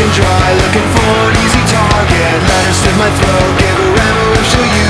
and dry. Looking for an easy target. Let her slit my throat. Give her ammo if she'll use.